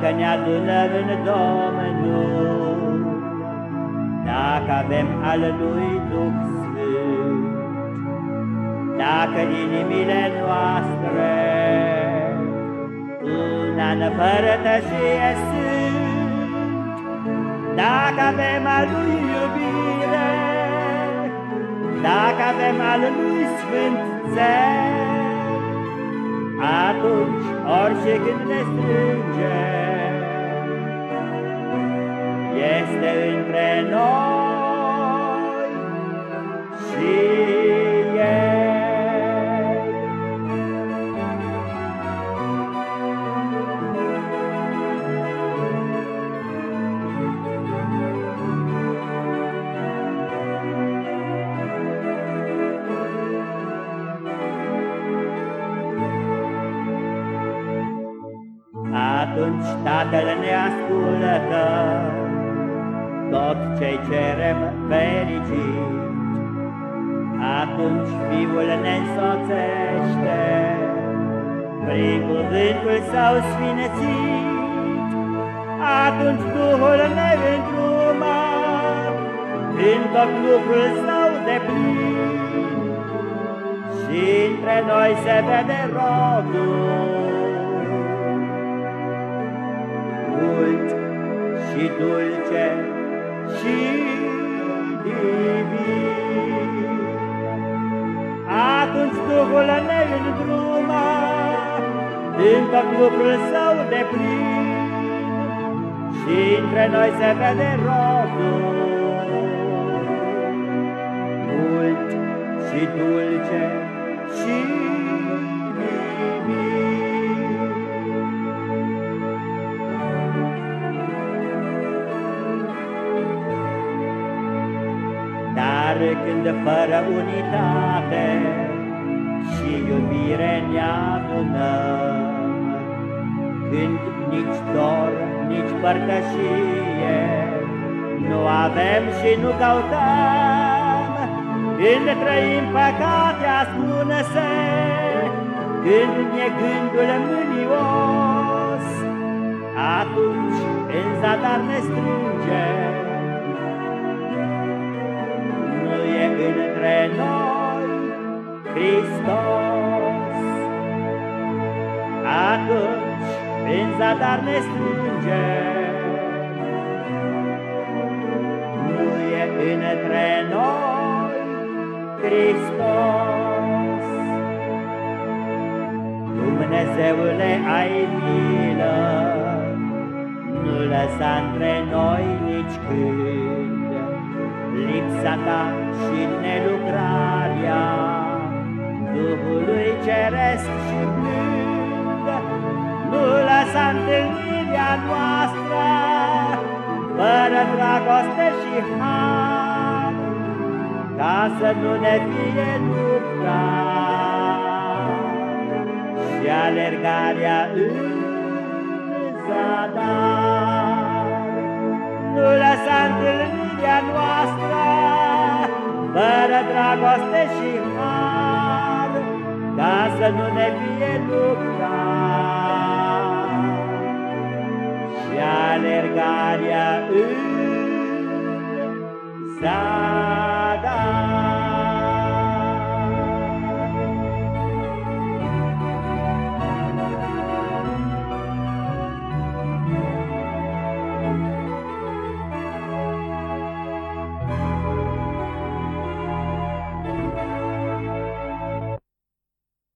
Dacă ne adunăm în Domnul, Dacă avem al Lui Duh Sfânt, Dacă inimile noastre Una în părătășie sunt, Dacă avem al Lui iubire, Dacă avem al Lui Sfânt zel, Atunci orice când ne strânge, Este între noi Atunci Tatăl ne ascultă, tot ce cerem fericit. Atunci Fiul ne însoțește, prin cuvântul Său sfinățit. Atunci Duhul ne îndrumă, în tot lucrul Său de plin, și între noi se vede rodul. Și dulce și divin. Atunci Duhul ne îndrumă din tot lucrul său de plin și între noi se vede rodul mult și dulce când fără unitate și iubire ne adunăm, Când nici dor, nici părtășie nu avem și nu căutăm, Când trăim păcate ascunse, când ne gândul mânios, între noi Hristos. Atunci în zadar ne strânge, Nu e între noi Hristos. Dumnezeule, ai milă, Nu lăsa între noi nici când, lipsa ta și nelucrarea Duhului Ceresc și blând, nu lăsa întâlnirea noastră fără dragoste și har, ca să nu ne fie lupta și alergarea în zadar. Nu lăsa întâlnirea noastră fără dragoste și har, ca să nu ne fie lupta și alergarea în zadar.